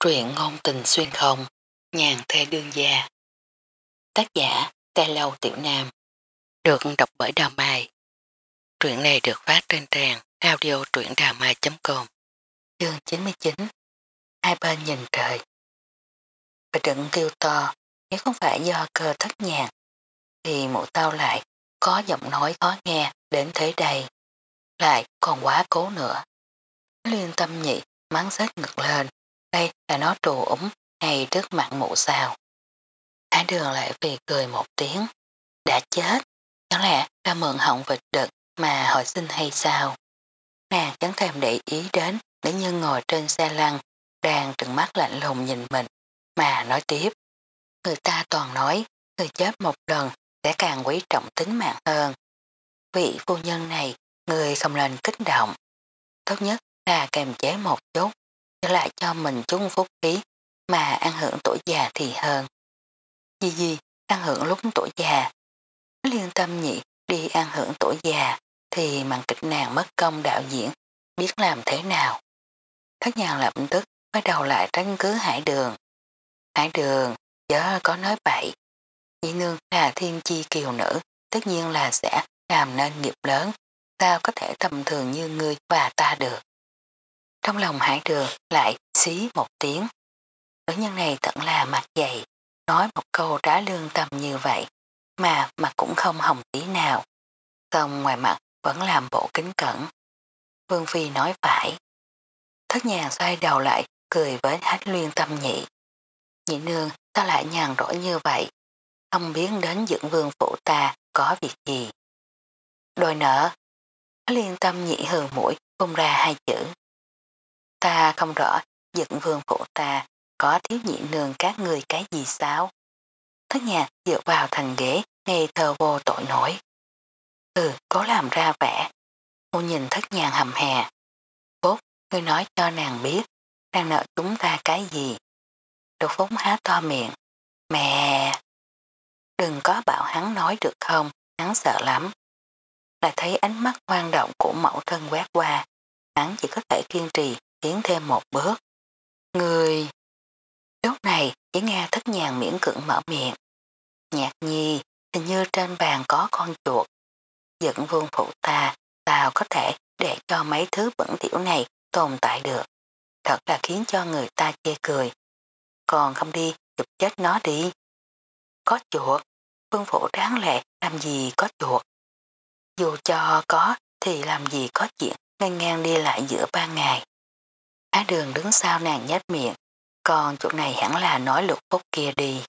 Truyện ngôn tình xuyên không, nhàn thê đương gia. Tác giả, Tê Lâu Tiểu Nam. Được đọc bởi Đào Mai. Truyện này được phát trên trang audio truyệnđàmai.com Chương 99 Hai bên nhìn trời và trận kêu to, nếu không phải do cơ thất nhàn, thì mụ tao lại có giọng nói khó nghe đến thế đây. Lại còn quá cố nữa. Liên tâm nhị mắng rết ngực lên, đây là nó trù ủng hay trước mặt mụ sao. Hải đường lại vì cười một tiếng. Đã chết, chẳng lẽ ra mượn họng vịt đực mà hỏi xin hay sao? Nàng chẳng thèm để ý đến nữ nhân ngồi trên xe lăn đang trừng mắt lạnh lùng nhìn mình mà nói tiếp. Người ta toàn nói người chết một lần sẽ càng quý trọng tính mạng hơn. Vị phu nhân này người không nên kích động. Tốt nhất là kềm chế một chút lại cho mình chung phúc khí mà ăn hưởng tuổi già thì hơn. Gì gì, ăn hưởng lúc tuổi già. Liên tâm nhị đi ăn hưởng tuổi già thì màn kịch nàng mất công đạo diễn biết làm thế nào. Thất nhàng lập tức bắt đầu lại tránh cứ hải đường. Hải đường, chớ có nói bậy. Dĩ nương là thiên chi kiều nữ, tất nhiên là sẽ làm nên nghiệp lớn, sao có thể tầm thường như ngươi và ta được. Trong lòng hải đường lại xí một tiếng. Nữ nhân này thật là mặt dày, nói một câu trả lương tâm như vậy, mà mặt cũng không hồng tí nào. Xong ngoài mặt vẫn làm bộ kính cẩn. Vương Phi nói phải. Thất nhà xoay đầu lại, cười với hát luyên tâm nhị. Nhị nương, ta lại nhàn rỗi như vậy? Không biết đến dưỡng vương phụ ta có việc gì? Đôi nở. Liên tâm nhị hừ mũi, phun ra hai chữ. Ta không rõ dựng vương phụ ta có thiếu nhị nương các người cái gì sao? Thất nhà dựa vào thành ghế ngây thơ vô tội nổi. Ừ, cố làm ra vẻ. Cô nhìn thất nhàng hầm hè. Phúc, ngươi nói cho nàng biết, đang nợ chúng ta cái gì? Đột phúc há to miệng. Mẹ! Đừng có bảo hắn nói được không, hắn sợ lắm. Lại thấy ánh mắt hoang động của mẫu thân quét qua, hắn chỉ có thể kiên trì tiến thêm một bước. Người... Lúc này chỉ nghe thất nhàng miễn cưỡng mở miệng. Nhạc nhi, hình như trên bàn có con chuột. Dẫn vương phụ ta, tao có thể để cho mấy thứ bẩn tiểu này tồn tại được. Thật là khiến cho người ta chê cười. Còn không đi, chụp chết nó đi. Có chuột, vương phụ đáng lệ làm gì có chuột. Dù cho có thì làm gì có chuyện ngang ngang đi lại giữa ba ngày. Á đường đứng sau nàng nhếch miệng, còn chỗ này hẳn là nói lục phúc kia đi.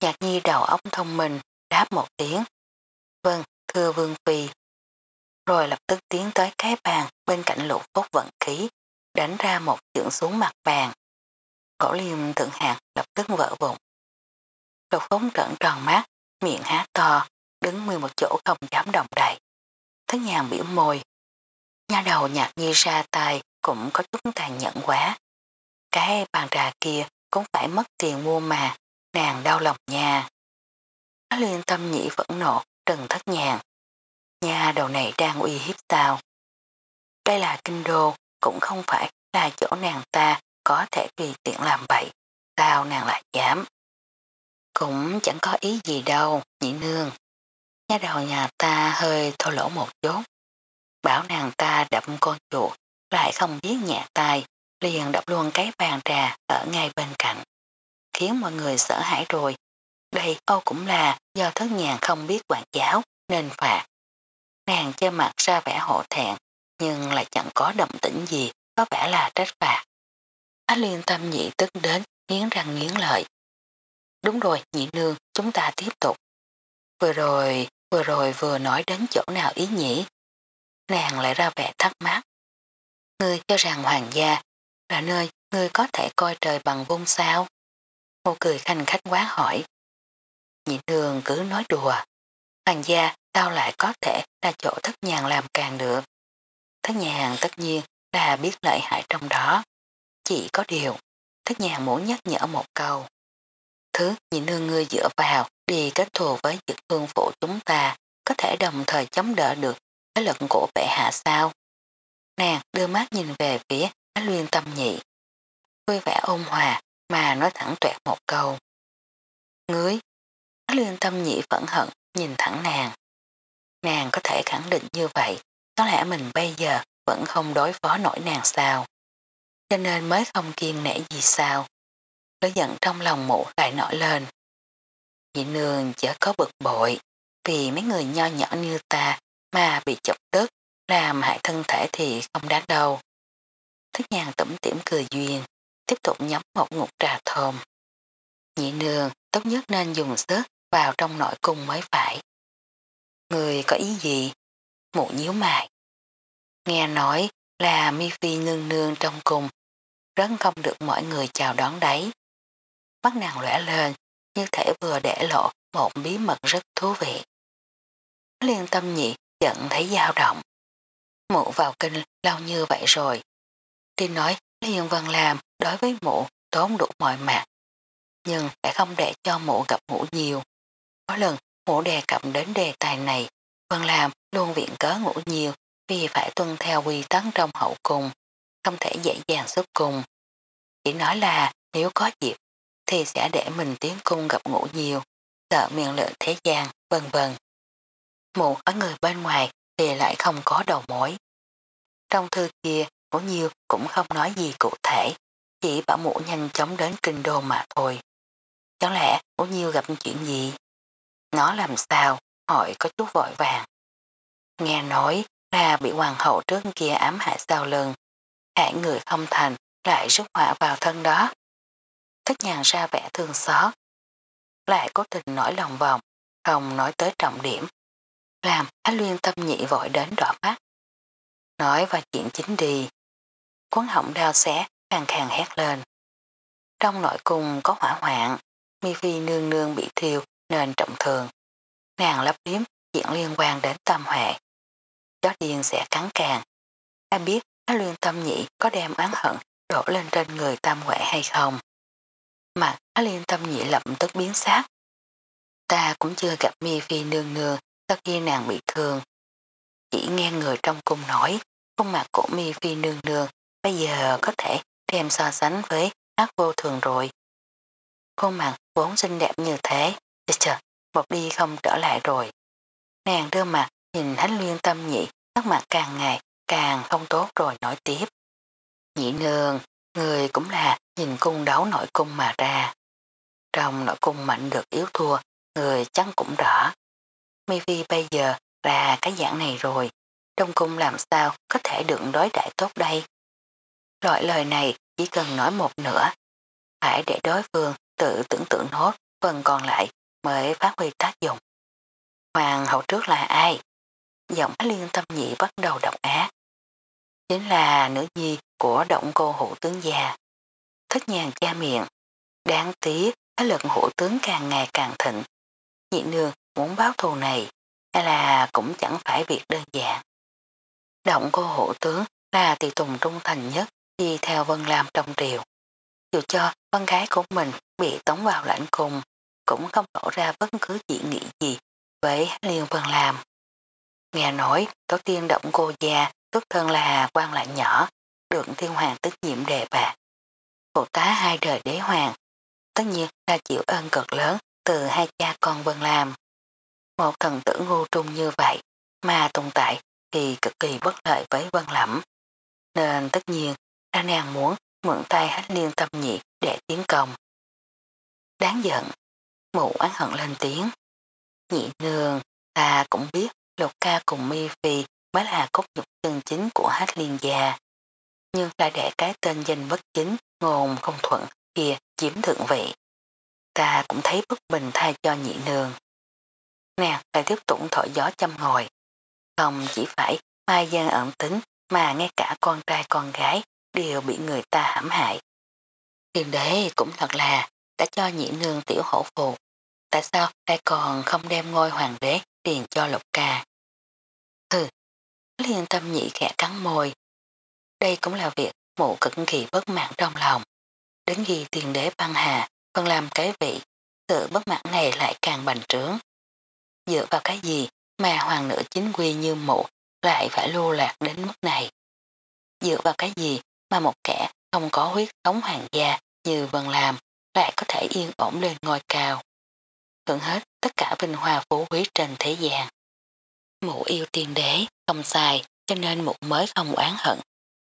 Nhạc nhi đầu óc thông minh, đáp một tiếng. Vâng, thưa Vương Phi. Rồi lập tức tiến tới cái bàn bên cạnh lục phúc vận khí, đánh ra một chưởng xuống mặt bàn. Cổ liêm thượng hạng lập tức vỡ vụn. Lục phúc trợn tròn mắt, miệng há to, đứng nguyên một chỗ không dám động đậy. Thất nhàng biểu môi. Nhà đầu nhạc nhi ra tay cũng có chút tàn nhẫn quá. Cái bàn trà kia cũng phải mất tiền mua mà, nàng đau lòng nha. Nó liên tâm nhị vẫn nộ, trần thất nhàng. Nhà đầu này đang uy hiếp tao. Đây là kinh đô, cũng không phải là chỗ nàng ta có thể tùy tiện làm bậy. Tao nàng lại dám? Cũng chẳng có ý gì đâu, nhị nương. Nhà đầu nhà ta hơi thô lỗ một chút. Bảo nàng ta đập con chuột lại không biết nhẹ tay, liền đập luôn cái bàn trà ở ngay bên cạnh. Khiến mọi người sợ hãi rồi. Đây Âu cũng là do thất nhàn không biết quản giáo nên phạt. Nàng che mặt ra vẻ hộ thẹn nhưng lại chẳng có động tĩnh gì có vẻ là trách phạt. Á liên tâm nhị tức đến nghiến răng nghiến lợi. Đúng rồi nhị nương chúng ta tiếp tục. Vừa rồi vừa rồi vừa nói đến chỗ nào ý nhỉ. Nàng lại ra vẻ thắc mắc. Ngươi cho rằng hoàng gia là nơi ngươi có thể coi trời bằng vung sao? cô cười khanh khách quá hỏi. Nhị thường cứ nói đùa. Hoàng gia sao lại có thể là chỗ thất nhàng làm càng được. Thất nhàng tất nhiên là biết lợi hại trong đó. Chỉ có điều, thất nhàng muốn nhắc nhở một câu. Thứ nhị nương ngươi dựa vào đi kết thù với dực hương phụ chúng ta có thể đồng thời chống đỡ được cái lực của bệ hạ sao. Nàng đưa mắt nhìn về phía Á Luyên tâm nhị. vui vẻ ôn hòa mà nói thẳng tuẹt một câu. Ngưới, liên tâm nhị phẫn hận nhìn thẳng nàng. Nàng có thể khẳng định như vậy, có lẽ mình bây giờ vẫn không đối phó nổi nàng sao. Cho nên mới không kiên nể gì sao. Lỡ giận trong lòng mụ lại nổi lên. Nhị nương chớ có bực bội, vì mấy người nho nhỏ như ta mà bị chọc tức, làm hại thân thể thì không đáng đâu. Thức nhàn tẩm tiểm cười duyên, tiếp tục nhắm một ngụm trà thơm. Nhị nương tốt nhất nên dùng sức vào trong nội cung mới phải. Người có ý gì? Mụ nhíu mày. Nghe nói là mi phi nương nương trong cung, rất không được mọi người chào đón đấy. Mắt nàng lẻ lên, như thể vừa để lộ một bí mật rất thú vị. Liên tâm nhị giận thấy dao động. Mụ vào kinh lâu như vậy rồi. Tin nói Liên Vân làm đối với mụ tốn đủ mọi mặt. Nhưng lại không để cho mụ gặp mụ nhiều. Có lần mụ đề cập đến đề tài này, Vân làm luôn viện cớ ngủ nhiều vì phải tuân theo quy tắc trong hậu cung, không thể dễ dàng xuất cung. Chỉ nói là nếu có dịp thì sẽ để mình tiến cung gặp ngủ nhiều, sợ miệng lợi thế gian, vân vân. Mụ ở người bên ngoài thì lại không có đầu mối. Trong thư kia, Vũ Nhiêu cũng không nói gì cụ thể, chỉ bảo mũ nhanh chóng đến kinh đô mà thôi. Chẳng lẽ Vũ Nhiêu gặp chuyện gì? Nó làm sao? Hỏi có chút vội vàng. Nghe nói là bị hoàng hậu trước kia ám hại sau lưng. Hại người không thành lại rút hỏa vào thân đó. Thích nhàn ra vẻ thương xót. Lại cố tình nổi lòng vòng, không nói tới trọng điểm. Làm Thái Luyên tâm nhị vội đến đỏ mắt. Nói và chuyện chính đi. Cuốn họng đau xé, khàng khàng hét lên. Trong nội cung có hỏa hoạn, mi phi nương nương bị thiêu nên trọng thường. Nàng lấp điếm chuyện liên quan đến tâm hệ. Chó điên sẽ cắn càng. Ai biết Thái Luyên tâm nhị có đem oán hận đổ lên trên người tam huệ hay không. Mặt Thái Liên tâm nhị lậm tức biến sát. Ta cũng chưa gặp mi phi nương nương sau khi nàng bị thương. Chỉ nghe người trong cung nói khuôn mặt của mi phi nương nương bây giờ có thể đem so sánh với ác vô thường rồi. Khuôn mặt vốn xinh đẹp như thế, chờ, một đi không trở lại rồi. Nàng đưa mặt nhìn thánh liên tâm nhị, sắc mặt càng ngày càng không tốt rồi nói tiếp. Nhị nương, người cũng là nhìn cung đấu nội cung mà ra. Trong nội cung mạnh được yếu thua, người chắc cũng rõ. Mi Phi bây giờ là cái dạng này rồi, trong cung làm sao có thể được đối đại tốt đây. Loại lời này chỉ cần nói một nửa, phải để đối phương tự tưởng tượng nốt, phần còn lại mới phát huy tác dụng. Hoàng hậu trước là ai? Giọng liên tâm nhị bắt đầu độc ác. Chính là nữ nhi của động cô hữu tướng già. Thích nhàn cha miệng. Đáng tiếc, cái lực hữu tướng càng ngày càng thịnh. Nhị nương muốn báo thù này, hay là cũng chẳng phải việc đơn giản. Động cô hộ tướng là tùy tùng trung thành nhất đi theo Vân Lam trong triều. Dù cho con gái của mình bị tống vào lãnh cùng, cũng không lộ ra bất cứ dị nghị gì với Liên Vân Lam. Nghe nói tổ tiên động cô già xuất thân là quan lại nhỏ, được thiên hoàng tức nhiệm đề bạc. Phụ tá hai đời đế hoàng, tất nhiên là chịu ơn cực lớn từ hai cha con Vân Lam. Một thần tử ngu trung như vậy mà tồn tại thì cực kỳ bất lợi với Vân lẫm, Nên tất nhiên ra nàng muốn mượn tay hát liên tâm nhị để tiến công. Đáng giận, mụ án hận lên tiếng. Nhị nương, ta cũng biết lục ca cùng mi phi mới là cốt nhục chân chính của hát liên gia. Nhưng lại để cái tên danh bất chính, ngôn không thuận kia chiếm thượng vị. Ta cũng thấy bất bình thay cho nhị nương. Nè, lại tiếp tục thổi gió châm ngồi. Không chỉ phải mai dân ẩn tính mà ngay cả con trai con gái đều bị người ta hãm hại. Tiền đế cũng thật là đã cho nhị nương tiểu hổ phụ, Tại sao lại còn không đem ngôi hoàng đế tiền cho lục ca? Hừ, liên tâm nhị khẽ cắn môi. Đây cũng là việc mụ cực kỳ bất mãn trong lòng. Đến khi tiền đế băng hà, phân làm cái vị, sự bất mãn này lại càng bành trướng. Dựa vào cái gì mà hoàng nữ chính quy như mụ lại phải lưu lạc đến mức này? Dựa vào cái gì mà một kẻ không có huyết thống hoàng gia như Vân làm lại có thể yên ổn lên ngôi cao. Hưởng hết tất cả vinh hoa phú quý trên thế gian. Mụ yêu tiên đế, không sai, cho nên mụ mới không oán hận,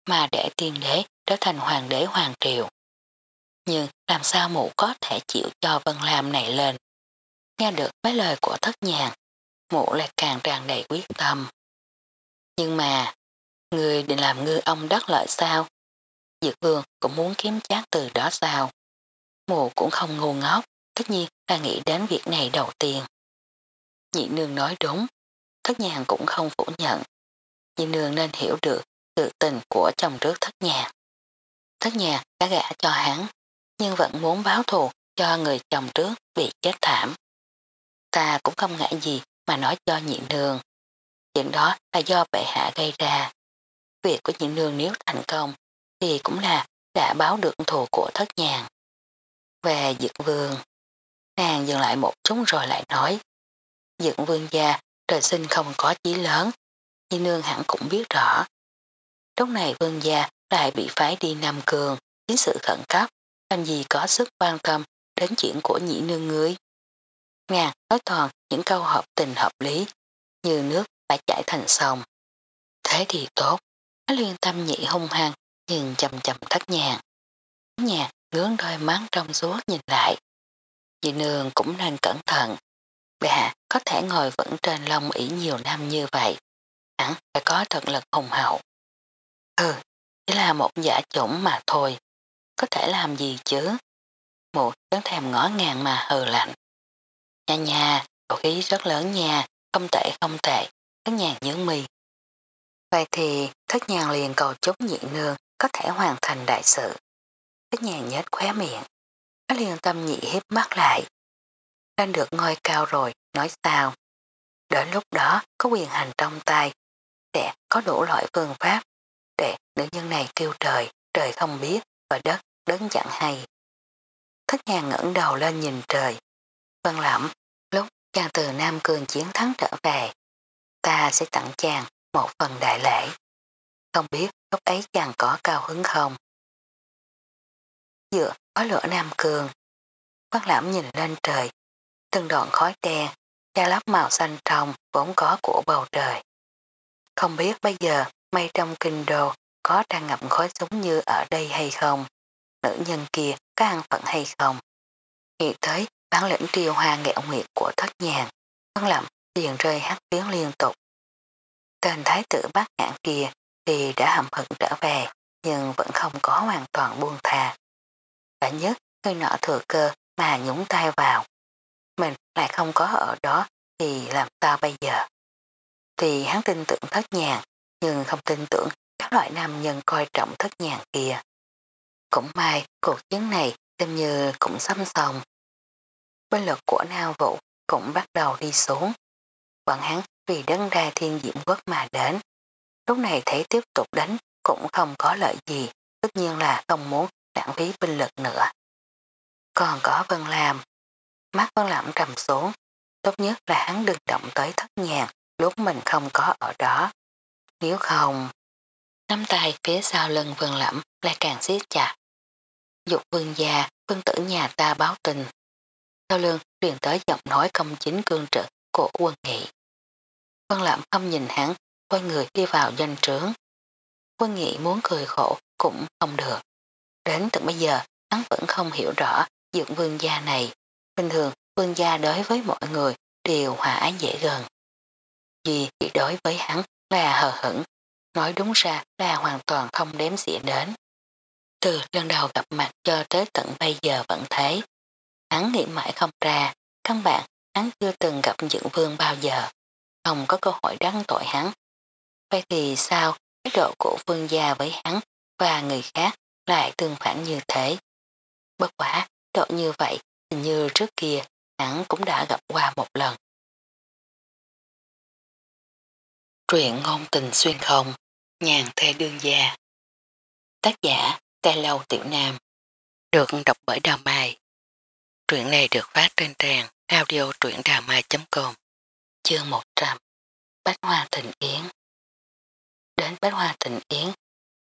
mà để tiên đế trở thành hoàng đế hoàng triều. Nhưng làm sao mụ có thể chịu cho Vân Lam này lên? Nghe được mấy lời của thất nhàng, mụ lại càng tràn đầy quyết tâm. Nhưng mà, người định làm ngư ông đắc lợi sao? Dược vương cũng muốn kiếm chát từ đó sao? Mụ cũng không ngu ngốc, tất nhiên là nghĩ đến việc này đầu tiên. Nhị nương nói đúng, thất nhàng cũng không phủ nhận. Nhị nương nên hiểu được sự tình của chồng trước thất nhàng. Thất nhàng đã gã cho hắn, nhưng vẫn muốn báo thù cho người chồng trước bị chết thảm. Ta cũng không ngại gì mà nói cho nhịn nương. Chuyện đó là do bệ hạ gây ra. Việc của nhịn nương nếu thành công thì cũng là đã báo được thù của thất nhàng. Về dược vương, nàng dừng lại một chút rồi lại nói. Dược vương gia trời sinh không có chí lớn, nhịn nương hẳn cũng biết rõ. Lúc này vương gia lại bị phái đi Nam Cường, chính sự khẩn cấp, làm gì có sức quan tâm đến chuyện của nhị nương ngươi. Ngàn nói toàn những câu hợp tình hợp lý, như nước phải chảy thành sông. Thế thì tốt, nó liên tâm nhị hung hăng, nhìn chầm chầm thất nhàng. Nhạc ngướng đôi mắt trong suốt nhìn lại. Dì nương cũng nên cẩn thận. Bệ hạ có thể ngồi vẫn trên lông ỉ nhiều năm như vậy. Hẳn phải có thật lực hùng hậu. Ừ, chỉ là một giả chủng mà thôi. Có thể làm gì chứ? Một đứng thèm ngõ ngàng mà hờ lạnh nhà nhà độ khí rất lớn nha, không tệ không tệ, thất nhàng nhướng mì. Vậy thì thất nhàng liền cầu chúc nhị nương có thể hoàn thành đại sự. Thất nhàng nhếch khóe miệng. Nó liền tâm nhị hiếp mắt lại. Đang được ngôi cao rồi, nói sao. Đến lúc đó có quyền hành trong tay, sẽ có đủ loại phương pháp để nữ nhân này kêu trời, trời không biết, và đất, đất chẳng hay. Thất nhàng ngẩng đầu lên nhìn trời. Vân lẩm, chàng từ Nam Cương chiến thắng trở về, ta sẽ tặng chàng một phần đại lễ. Không biết lúc ấy chàng có cao hứng không? Dựa khói lửa Nam Cương. Văn lãm nhìn lên trời, từng đoạn khói đen, da lắp màu xanh trong vốn có của bầu trời. Không biết bây giờ mây trong kinh đô có tràn ngập khói giống như ở đây hay không? Nữ nhân kia có ăn phận hay không? Nghĩ tới bản lĩnh triều hoa nghẹo nguyệt của thất nhàn văn lậm liền rơi hát tiếng liên tục. Tên thái tử bác ngạn kia thì đã hầm hận trở về, nhưng vẫn không có hoàn toàn buông thà. Cả nhất, người nọ thừa cơ mà nhúng tay vào. Mình lại không có ở đó thì làm sao bây giờ? Thì hắn tin tưởng thất nhàn nhưng không tin tưởng các loại nam nhân coi trọng thất nhàn kia. Cũng may cuộc chiến này xem như cũng xăm xong. Bên lực của nào Vũ cũng bắt đầu đi xuống. Bọn hắn vì đấng đai thiên diễm quốc mà đến. Lúc này thấy tiếp tục đánh cũng không có lợi gì, tất nhiên là không muốn lãng phí binh lực nữa. Còn có Vân Lam. Mắt Vân Lam trầm xuống, tốt nhất là hắn đừng động tới thất nhàng lúc mình không có ở đó. Nếu không, nắm tay phía sau lưng Vân Lẩm lại càng siết chặt. Dục vương gia, vương tử nhà ta báo tình. Sau lưng truyền tới giọng nói công chính cương trực của quân nghị. quân lạm không nhìn hắn, quay người đi vào doanh trướng. Quân nghị muốn cười khổ cũng không được. Đến tận bây giờ, hắn vẫn không hiểu rõ dưỡng vương gia này. Bình thường, vương gia đối với mọi người đều hòa ái dễ gần. Vì chỉ đối với hắn là hờ hững, nói đúng ra là hoàn toàn không đếm xỉa đến. Từ lần đầu gặp mặt cho tới tận bây giờ vẫn thế. Hắn nghĩ mãi không ra, căn bản hắn chưa từng gặp dưỡng vương bao giờ, không có cơ hội đăng tội hắn. Vậy thì sao thái độ của vương gia với hắn và người khác lại tương phản như thế? Bất quả, độ như vậy như trước kia hắn cũng đã gặp qua một lần. Truyện ngôn tình xuyên không, nhàn thê đương gia. Tác giả, Tê Lâu Tiểu Nam. Được đọc bởi Đào Mai. Truyện này được phát trên trang audio truyệnđàmai.com Chương 100 Bách Hoa Thịnh Yến Đến Bách Hoa Thịnh Yến,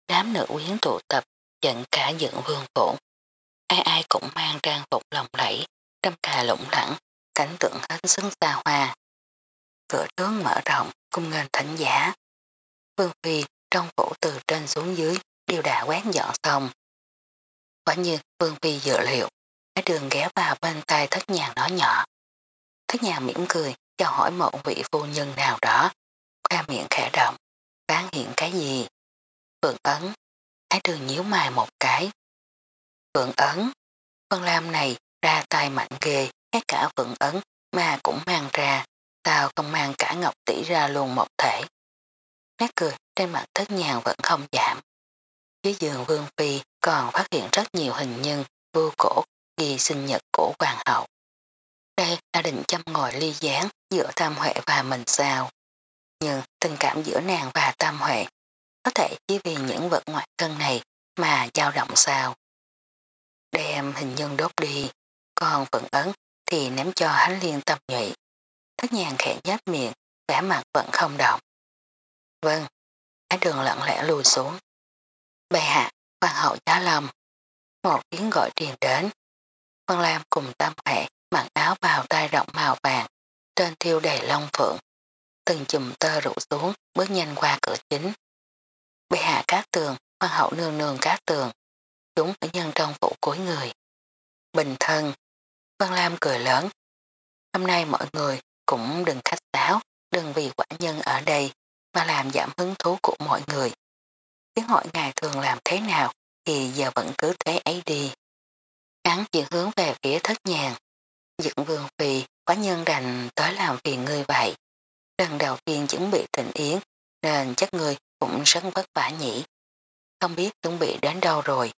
đám nữ quyến tụ tập dẫn cả dựng vương phủ. Ai ai cũng mang trang phục lòng lẫy, trăm cà lũng lẳng, cảnh tượng hết sức xa hoa. Cửa trướng mở rộng, cung nghênh thánh giả. Vương Phi trong phủ từ trên xuống dưới đều đã quét dọn xong. Quả nhiên Vương Phi dự liệu, cái đường ghé vào bên tay thất nhàng nói nhỏ. Thất nhàng mỉm cười, chào hỏi một vị vô nhân nào đó, khoa miệng khẽ động, bán hiện cái gì. Phượng ấn, Thái đường nhíu mày một cái. Phượng ấn, Vân Lam này ra tay mạnh ghê, hết cả phượng ấn mà cũng mang ra, tao không mang cả ngọc tỷ ra luôn một thể. Nét cười trên mặt thất nhàng vẫn không giảm. Dưới giường Vương Phi còn phát hiện rất nhiều hình nhân vô cổ ghi sinh nhật của hoàng hậu. Đây là định chăm ngồi ly gián giữa Tam Huệ và mình sao. Nhưng tình cảm giữa nàng và Tam Huệ có thể chỉ vì những vật ngoại thân này mà dao động sao. Đem hình nhân đốt đi, còn phận ấn thì ném cho hắn liên tâm nhụy. Thất nhàng khẽ nhát miệng, vẻ mặt vẫn không động. Vâng, cái đường lặng lẽ lùi xuống. Bệ hạ, hoàng hậu giá lầm. Một tiếng gọi truyền đến. Văn Lam cùng Tam Huệ mặc áo bào tay rộng màu vàng, trên thiêu đầy long phượng. Từng chùm tơ rủ xuống, bước nhanh qua cửa chính. Bệ hạ cát tường, hoàng hậu nương nương cát tường. Chúng ở nhân trong phủ cuối người. Bình thân. Văn Lam cười lớn. Hôm nay mọi người cũng đừng khách sáo, đừng vì quả nhân ở đây mà làm giảm hứng thú của mọi người. Tiếng hỏi ngài thường làm thế nào thì giờ vẫn cứ thế ấy đi. Hắn chỉ hướng về phía thất nhàn Dựng vương phi, quá nhân đành tới làm phiền ngươi vậy. Lần đầu tiên chuẩn bị tình yến nên chắc người cũng rất vất vả nhỉ. Không biết chuẩn bị đến đâu rồi.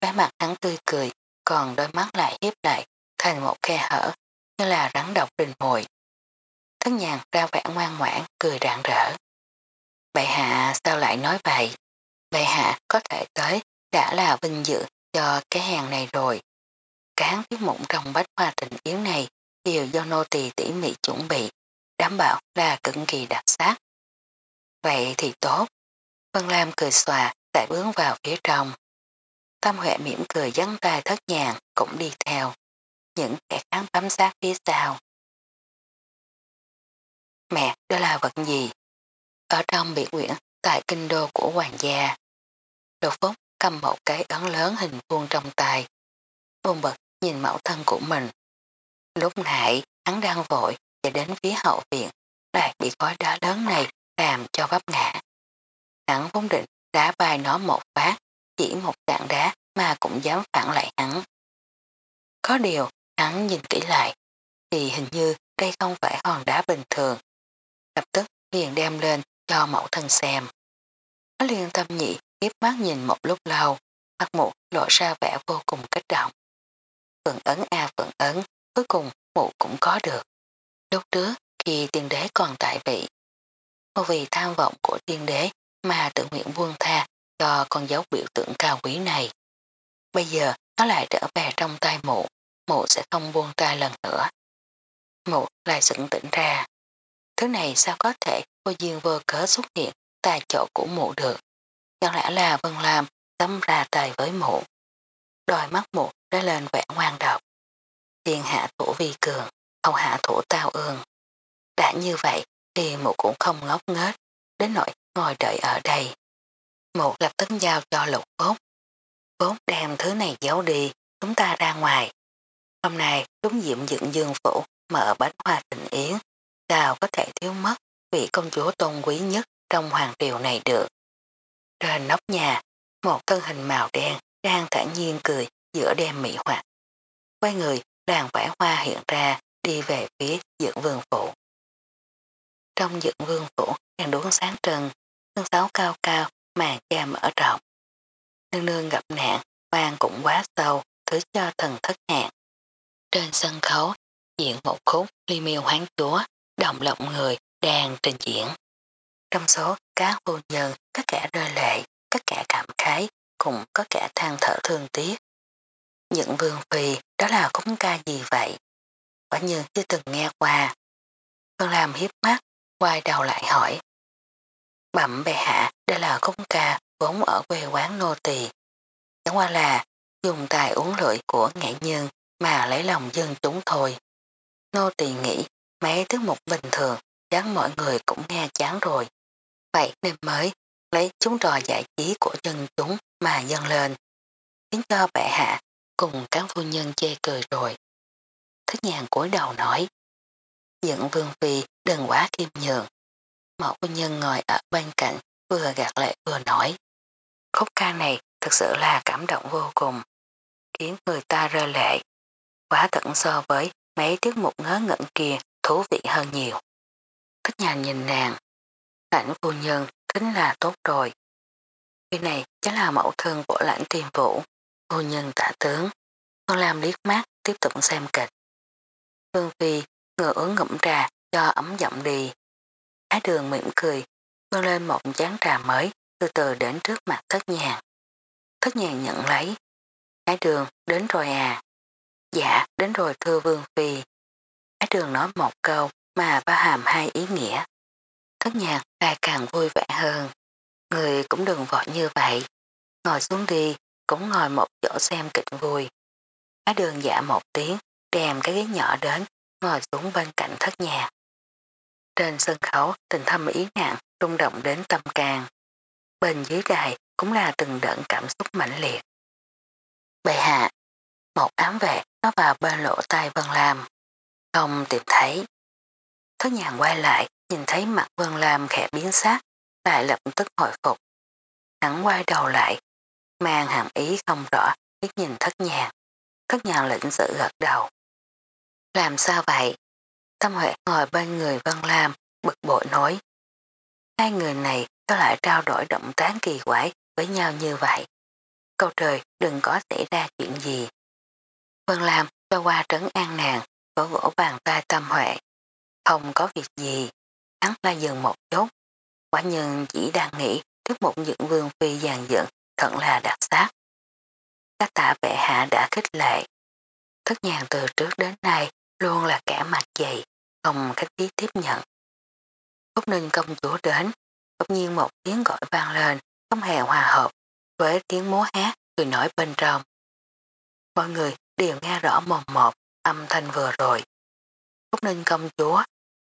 Bé mặt hắn tươi cười, còn đôi mắt lại hiếp lại thành một khe hở như là rắn độc đình hồi. Thất nhàn ra vẻ ngoan ngoãn, cười rạng rỡ. Bệ hạ sao lại nói vậy? Bệ hạ có thể tới đã là vinh dự cho cái hàng này rồi. Cán viết mụn trong bách hoa tình yến này đều do nô tỳ tỉ mỉ chuẩn bị, đảm bảo là cực kỳ đặc sắc. Vậy thì tốt. Vân Lam cười xòa tại bướng vào phía trong. Tâm Huệ mỉm cười dấn tay thất nhàng cũng đi theo. Những kẻ kháng bám sát phía sau. Mẹ, đó là vật gì? Ở trong biệt quyển tại kinh đô của hoàng gia. Đột phúc cầm một cái ấn lớn hình vuông trong tay. Ôn bật nhìn mẫu thân của mình. Lúc nãy, hắn đang vội để đến phía hậu viện lại bị khói đá lớn này làm cho vấp ngã. Hắn vốn định đá vai nó một phát, chỉ một tảng đá mà cũng dám phản lại hắn. Có điều, hắn nhìn kỹ lại, thì hình như đây không phải hòn đá bình thường. Lập tức liền đem lên cho mẫu thân xem. Nó liền tâm nhị Hiếp mắt nhìn một lúc lâu, mặt mụ lộ ra vẻ vô cùng kích động. Phượng ấn a phượng ấn, cuối cùng mụ cũng có được. Lúc trước khi tiên đế còn tại vị, một vì tham vọng của tiên đế mà tự nguyện buông tha cho con dấu biểu tượng cao quý này. Bây giờ nó lại trở về trong tay mụ, mụ sẽ không buông tay lần nữa. Mụ lại sững tỉnh ra. Thứ này sao có thể vô duyên vô cớ xuất hiện tại chỗ của mụ được. Chẳng lẽ là Vân Lam tấm ra tài với mụ. Đôi mắt mụ đã lên vẻ ngoan độc. Thiên hạ thủ vi cường, hậu hạ thủ tao ương. Đã như vậy thì mụ cũng không ngốc nghếch, đến nỗi ngồi đợi ở đây. Mụ lập tức giao cho lục bốt. Bốt đem thứ này giấu đi, chúng ta ra ngoài. Hôm nay đúng diệm dựng dương phủ mở bánh hoa tình yến, sao có thể thiếu mất vị công chúa tôn quý nhất trong hoàng triều này được. Trên nóc nhà, một thân hình màu đen đang thản nhiên cười giữa đêm mỹ hoạt. Quay người, đàn vải hoa hiện ra đi về phía dưỡng vương phủ. Trong dưỡng vương phủ đang đốn sáng trần, sân sáu cao cao, màn cha mở rộng. Nương nương gặp nạn, vang cũng quá sâu, thứ cho thần thất hạn. Trên sân khấu, diễn một khúc ly miêu hoáng chúa, động lộng người đang trình diễn. Trong số các vô nhân, các kẻ rơi lệ, các kẻ cảm khái, cũng có kẻ than thở thương tiếc. Những vương phi đó là cúng ca gì vậy? Quả như chưa từng nghe qua. Vân làm hiếp mắt, quay đầu lại hỏi. Bẩm bệ hạ, đây là cúng ca vốn ở quê quán nô tỳ. chẳng qua là dùng tài uống lưỡi của nghệ nhân mà lấy lòng dân chúng thôi. Nô tỳ nghĩ mấy thứ mục bình thường chắc mọi người cũng nghe chán rồi. Vậy nên mới lấy chúng trò giải trí của dân chúng mà dâng lên. Khiến cho bệ hạ cùng các phu nhân chê cười rồi. Thích nhàn cúi đầu nói Dẫn vương phi đừng quá kiêm nhường. Một phu nhân ngồi ở bên cạnh vừa gạt lệ vừa nói Khúc ca này thực sự là cảm động vô cùng, khiến người ta rơi lệ. Quá tận so với mấy tiết mục ngớ ngẩn kia thú vị hơn nhiều. Thích nhàn nhìn nàng, lãnh phu nhân tính là tốt rồi. Khi này chính là mẫu thân của lãnh tiền vũ, phu nhân tả tướng. Con làm liếc mắt tiếp tục xem kịch. Vương Phi ngựa uống ngụm trà cho ấm giọng đi. Ái đường mỉm cười, vươn lên một chán trà mới từ từ đến trước mặt thất nhàng. Thất nhàng nhận lấy. Ái đường đến rồi à? Dạ, đến rồi thưa Vương Phi. Ái đường nói một câu mà ba hàm hai ý nghĩa. Thất nhạc lại càng vui vẻ hơn. Người cũng đừng vội như vậy. Ngồi xuống đi, cũng ngồi một chỗ xem kịch vui. Á đường dạ một tiếng, đem cái ghế nhỏ đến, ngồi xuống bên cạnh thất nhạc. Trên sân khấu tình thâm ý nặng rung động đến tâm càng. Bên dưới đài cũng là từng đợt cảm xúc mãnh liệt. Bệ hạ, một ám vệ nó vào bên lỗ tai Vân Lam. Không tìm thấy. Thất nhàng quay lại, nhìn thấy mặt Vân Lam khẽ biến sắc, lại lập tức hồi phục. Hắn quay đầu lại, mang hàm ý không rõ, biết nhìn thất nhàng. Thất nhàng lĩnh sự gật đầu. Làm sao vậy? Tâm Huệ ngồi bên người Vân Lam, bực bội nói. Hai người này có lại trao đổi động tác kỳ quái với nhau như vậy. Câu trời đừng có xảy ra chuyện gì. Vân Lam cho qua trấn an nàng, vỗ vỗ bàn tay Tâm Huệ. Không có việc gì, hắn ta dừng một chút. Quả nhân chỉ đang nghĩ trước một những vương phi dàn dựng thật là đặc sắc. Các tạ vệ hạ đã khích lệ. Thất nhàng từ trước đến nay luôn là kẻ mặt dày, không khách khí tiếp nhận. Phúc Ninh công chúa đến, bỗng nhiên một tiếng gọi vang lên, không hề hòa hợp với tiếng múa hát cười nổi bên trong. Mọi người đều nghe rõ mồm một âm thanh vừa rồi. Phúc Ninh công chúa,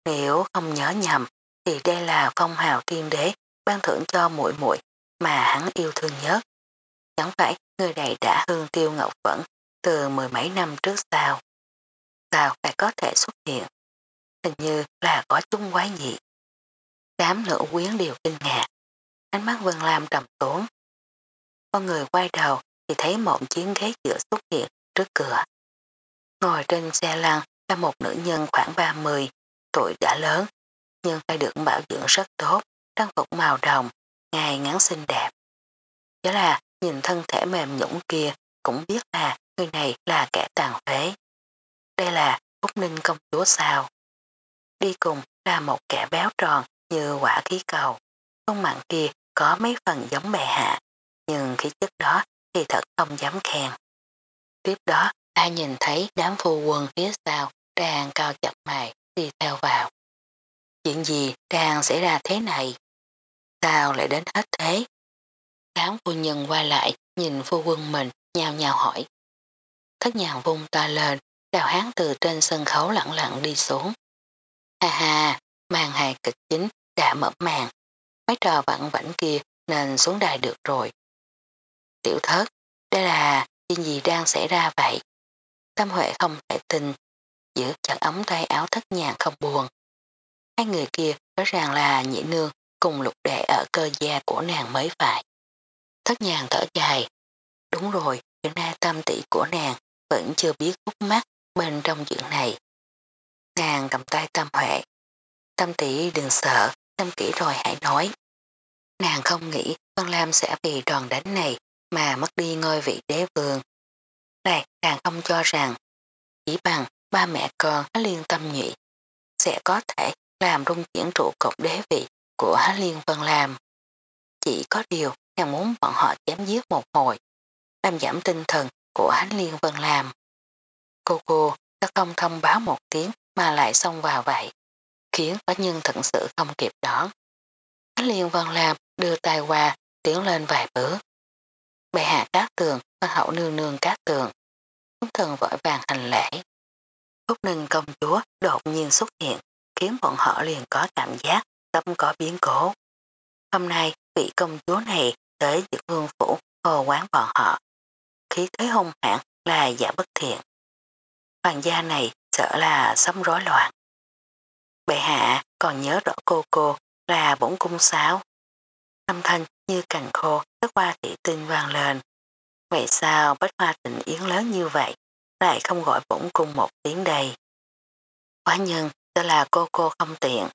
nếu không nhớ nhầm thì đây là phong hào thiên đế ban thưởng cho muội muội mà hắn yêu thương nhất. Chẳng phải người này đã hương tiêu ngọc vẫn từ mười mấy năm trước sao? Sao lại có thể xuất hiện? Hình như là có chung quái gì. Đám nữ quyến đều kinh ngạc. Ánh mắt Vân Lam trầm tốn. Con người quay đầu thì thấy một chiến ghế giữa xuất hiện trước cửa. Ngồi trên xe lăn là một nữ nhân khoảng 30, tuổi đã lớn, nhưng phải được bảo dưỡng rất tốt, trang phục màu đồng, ngày ngắn xinh đẹp. Đó là nhìn thân thể mềm nhũng kia cũng biết là người này là kẻ tàn phế. Đây là Úc Ninh công chúa sao. Đi cùng là một kẻ béo tròn như quả khí cầu. Không mặn kia có mấy phần giống bè hạ, nhưng khí chất đó thì thật không dám khen. Tiếp đó, ta nhìn thấy đám phu quân phía sau đang cao chặt mày đi theo vào. Chuyện gì đang xảy ra thế này? Sao lại đến hết thế? Đám phu nhân quay lại nhìn phu quân mình nhào nhào hỏi. Thất nhàng vung ta lên, đào hán từ trên sân khấu lặng lặng đi xuống. Ha ha, màn hài kịch chính đã mở màn. Mấy trò vặn vảnh kia nên xuống đài được rồi. Tiểu thất, đây là chuyện gì đang xảy ra vậy? Tâm Huệ không thể tin, giữ chặt ống tay áo thất nhàng không buồn. Hai người kia rõ ràng là nhị nương cùng lục đệ ở cơ gia của nàng mới phải. Thất nhàng thở dài. Đúng rồi, hiện nay tâm tỷ của nàng vẫn chưa biết khúc mắt bên trong chuyện này. Nàng cầm tay tâm huệ. Tâm tỷ đừng sợ, tâm kỹ rồi hãy nói. Nàng không nghĩ Vân Lam sẽ vì đòn đánh này mà mất đi ngôi vị đế vương. Này, nàng không cho rằng chỉ bằng ba mẹ con liên tâm nhị sẽ có thể làm rung chuyển trụ cột đế vị của Liên Vân Lam. Chỉ có điều nàng muốn bọn họ chém giết một hồi, làm giảm tinh thần của Liên Vân Lam. Cô cô đã không thông báo một tiếng mà lại xông vào vậy, khiến có nhân thật sự không kịp đón. Liên Vân Lam đưa tay qua tiến lên vài bước. Bệ hạ cát tường, hoàng hậu nương nương cát tường. Chúng thần vội vàng hành lễ. Phúc Ninh công chúa đột nhiên xuất hiện, khiến bọn họ liền có cảm giác tâm có biến cố. Hôm nay, vị công chúa này tới dược hương phủ hồ quán bọn họ. Khí thế hung hãn là giả bất thiện. Hoàng gia này sợ là sống rối loạn. Bệ hạ còn nhớ rõ cô cô là bổn cung sáo. Âm thanh như cành khô tất qua thị tinh vang lên. Vậy sao bách hoa tình yến lớn như vậy lại không gọi bổn cung một tiếng đây? Quá nhân sẽ là cô cô không tiện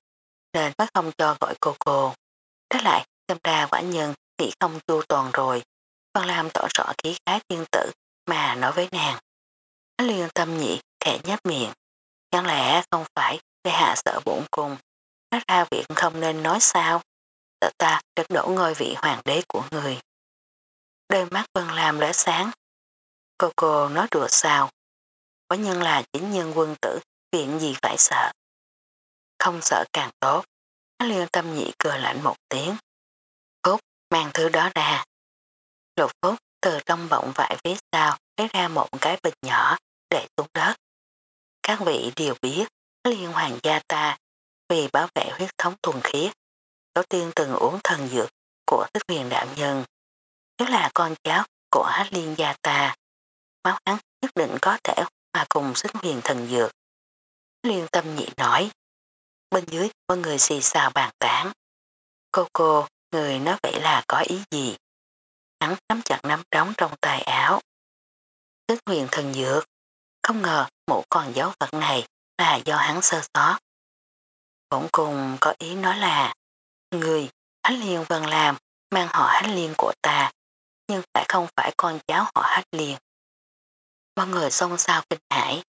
nên mới không cho gọi cô cô. Trái lại, xem ra quả nhân nghĩ không chu toàn rồi, còn làm tỏ rõ khí khái tiên tử mà nói với nàng. Nó liên tâm nhị, khẽ nhấp miệng. Chẳng lẽ không phải để hạ sợ bổn cung Nó ra việc không nên nói sao sợ ta được đổ ngôi vị hoàng đế của người. Đôi mắt Vân làm lóe sáng. Cô cô nói đùa sao? Quả nhân là chính nhân quân tử, chuyện gì phải sợ? Không sợ càng tốt. hắn liên tâm nhị cười lạnh một tiếng. Phúc, mang thứ đó ra. Lục Phúc từ trong bọng vải phía sau lấy ra một cái bịch nhỏ để xuống đất. Các vị đều biết liên hoàng gia ta vì bảo vệ huyết thống thuần khiết tổ tiên từng uống thần dược của thích huyền đạo nhân. Nếu là con cháu của hát liên gia ta, máu hắn nhất định có thể mà cùng sức huyền thần dược. Liên tâm nhị nói, bên dưới có người xì xào bàn tán. Cô cô, người nói vậy là có ý gì? Hắn nắm chặt nắm trống trong tay áo. Sức huyền thần dược, không ngờ mũ còn dấu vật này là do hắn sơ sót. Bỗng cùng có ý nói là Người, Hách Liên Vân làm, mang họ Hách Liên của ta, nhưng phải không phải con cháu họ Hách Liên. Mọi người xông xao kinh hãi.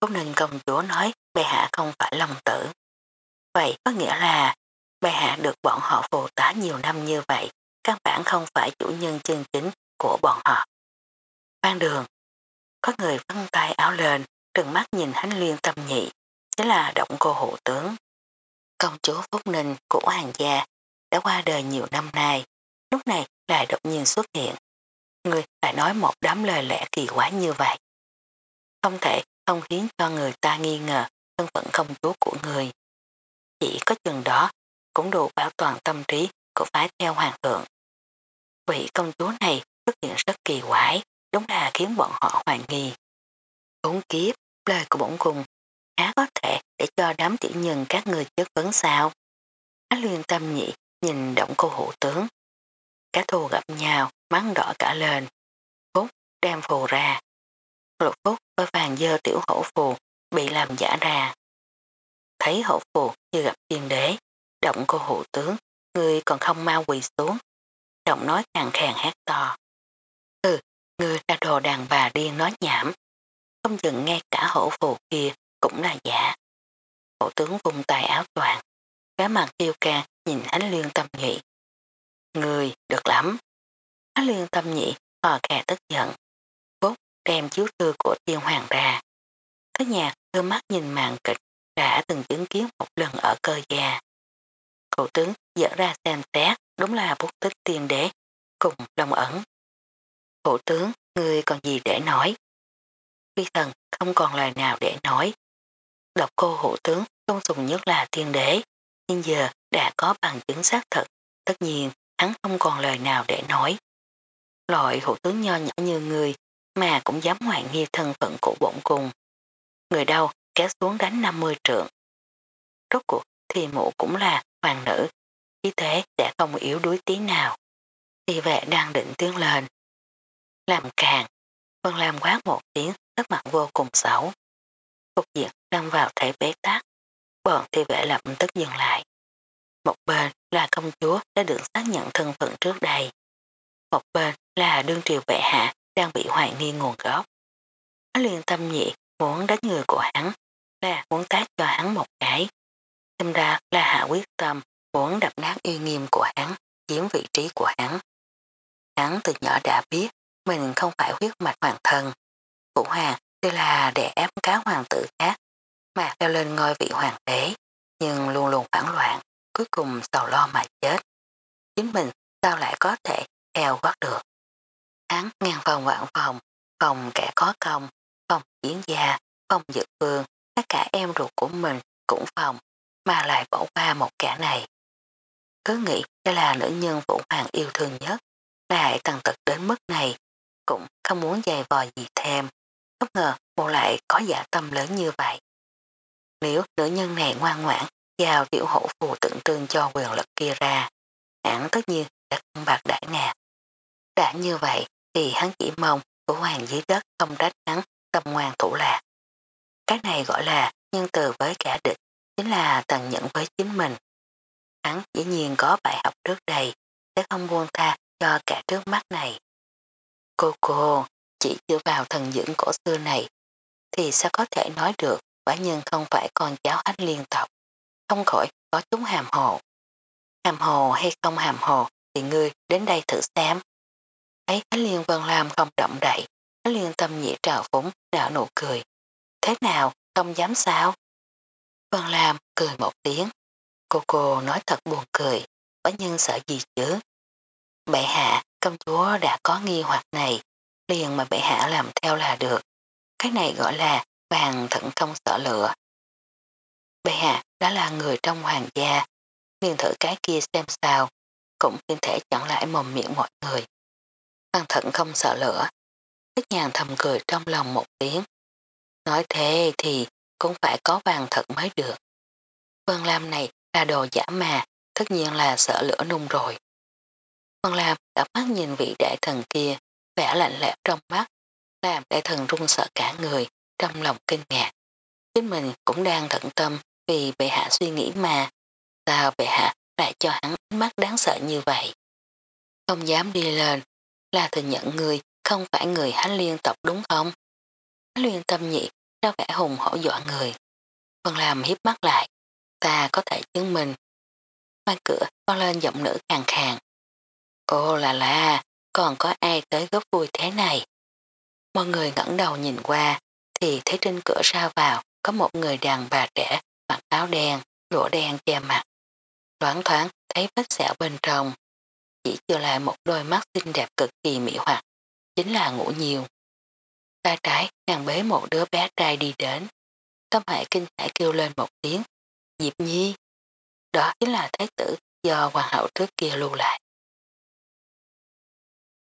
Phúc Ninh công chúa nói bệ hạ không phải lòng tử. Vậy có nghĩa là bệ hạ được bọn họ phù tá nhiều năm như vậy, căn bản không phải chủ nhân chân chính của bọn họ. Ban đường, có người văng tay áo lên, trừng mắt nhìn hánh Liên tâm nhị, chính là động cô hộ tướng. Công chúa Phúc Ninh của hoàng gia đã qua đời nhiều năm nay, lúc này lại đột nhiên xuất hiện. Người lại nói một đám lời lẽ kỳ quái như vậy. Không thể không khiến cho người ta nghi ngờ thân phận công chúa của người. Chỉ có chừng đó cũng đủ bảo toàn tâm trí của phái theo hoàng thượng. Vị công chúa này xuất hiện rất kỳ quái, đúng là khiến bọn họ hoài nghi. Bốn kiếp, lời của bổn cung há có thể để cho đám tiểu nhân các người chất vấn sao. Á liên tâm nhị nhìn động cô hộ tướng. Cá thù gặp nhau, mắng đỏ cả lên. Phúc đem phù ra. Lục phúc với vàng dơ tiểu hổ phù bị làm giả ra. Thấy hổ phù như gặp tiên đế, động cô hữu tướng, người còn không mau quỳ xuống. Động nói càng khàn hát to. Ừ, người ra đồ đàn bà điên nói nhảm. Không dừng ngay cả hổ phù kia cũng là giả. Hổ tướng vùng tay áo toàn, cái mặt kêu ca nhìn ánh liên tâm nhị. Người, được lắm. Ánh liên tâm nhị hò kè tức giận. Phúc đem chiếu thư của tiên hoàng ra. Thế nhạc đưa mắt nhìn màn kịch đã từng chứng kiến một lần ở cơ gia. Cậu tướng dở ra xem xét đúng là bút tích tiên đế cùng lòng ẩn. Cậu tướng, người còn gì để nói? Phi thần không còn lời nào để nói. Độc cô hữu tướng tôn sùng nhất là tiên đế, nhưng giờ đã có bằng chứng xác thực, tất nhiên hắn không còn lời nào để nói. Loại hữu tướng nho nhỏ như người mà cũng dám hoài nghi thân phận của bổn cung. Người đâu kéo xuống đánh 50 trượng. Rốt cuộc thì mụ cũng là hoàng nữ, vì thế sẽ không yếu đuối tí nào. Thì vệ đang định tiến lên. Làm càng, Vân làm quá một tiếng, tất mặt vô cùng xấu. Cục diện đang vào thể bế tắc, bọn thi vệ lập tức dừng lại. Một bên là công chúa đã được xác nhận thân phận trước đây. Một bên là đương triều vệ hạ đang bị hoài nghi nguồn gốc. Hắn liền tâm nhị muốn đánh người của hắn là muốn tác cho hắn một cái. Xem ra là hạ quyết tâm muốn đập nát uy nghiêm của hắn, chiếm vị trí của hắn. Hắn từ nhỏ đã biết mình không phải huyết mạch hoàng thân. Phụ hoàng đây là để ép cá hoàng tử khác mà leo lên ngôi vị hoàng đế, nhưng luôn luôn phản loạn, cuối cùng sầu lo mà chết. Chính mình sao lại có thể theo gót được hắn ngang phòng vạn phòng, phòng kẻ có công, phòng diễn gia, phòng dược vương, tất cả em ruột của mình cũng phòng, mà lại bỏ qua một kẻ này. Cứ nghĩ đây là nữ nhân Vũ Hoàng yêu thương nhất, lại tần tật đến mức này, cũng không muốn dày vò gì thêm. bất ngờ bộ lại có giả tâm lớn như vậy. Nếu nữ nhân này ngoan ngoãn giao tiểu hổ phù tượng trưng cho quyền lực kia ra, hẳn tất nhiên đã không bạc đại ngạc. Đã như vậy thì hắn chỉ mong của Hoàng dưới đất không trách hắn tâm ngoan thủ lạc. Cái này gọi là nhân từ với cả địch, chính là tần nhận với chính mình. Hắn dĩ nhiên có bài học trước đây, sẽ không buông tha cho cả trước mắt này. Cô cô, chỉ dựa vào thần dưỡng cổ xưa này, thì sao có thể nói được quả nhân không phải con cháu hách liên tộc, không khỏi có chúng hàm hồ. Hàm hồ hay không hàm hồ thì ngươi đến đây thử xem. Thấy Thái Liên Vân Lam không động đậy, Thái Liên tâm nhị trào phúng, nở nụ cười. Thế nào, không dám sao? Vân Lam cười một tiếng. Cô cô nói thật buồn cười, có nhân sợ gì chứ? Bệ hạ, công chúa đã có nghi hoặc này, liền mà bệ hạ làm theo là được. Cái này gọi là vàng thận không sợ lửa. Bệ hạ đó là người trong hoàng gia, liền thử cái kia xem sao, cũng không thể chẳng lại mồm miệng mọi người. Vàng thận không sợ lửa, tất nhàn thầm cười trong lòng một tiếng. Nói thế thì cũng phải có vàng thật mới được. Vân Lam này là đồ giả mà, tất nhiên là sợ lửa nung rồi. Vân Lam đã mắt nhìn vị đại thần kia, vẻ lạnh lẽo trong mắt, làm đại thần run sợ cả người, trong lòng kinh ngạc. Chính mình cũng đang thận tâm vì bệ hạ suy nghĩ mà, sao bệ hạ lại cho hắn mắt đáng sợ như vậy. Không dám đi lên, là thừa nhận người không phải người hán liên tộc đúng không? Hán liên tâm nhị ra vẻ hùng hổ dọa người. Vân làm hiếp mắt lại, ta có thể chứng minh. Ngoài cửa con lên giọng nữ khàng khàng. Ô là là, còn có ai tới góp vui thế này? Mọi người ngẩng đầu nhìn qua, thì thấy trên cửa ra vào có một người đàn bà trẻ mặc áo đen, lụa đen che mặt. Loãng thoáng thấy vết sẹo bên trong. Chỉ trở lại một đôi mắt xinh đẹp cực kỳ mỹ hoặc, chính là ngủ nhiều. Ta trái nàng bế một đứa bé trai đi đến. Tâm hải kinh hải kêu lên một tiếng. Diệp nhi. Đó chính là thái tử do hoàng hậu trước kia lưu lại.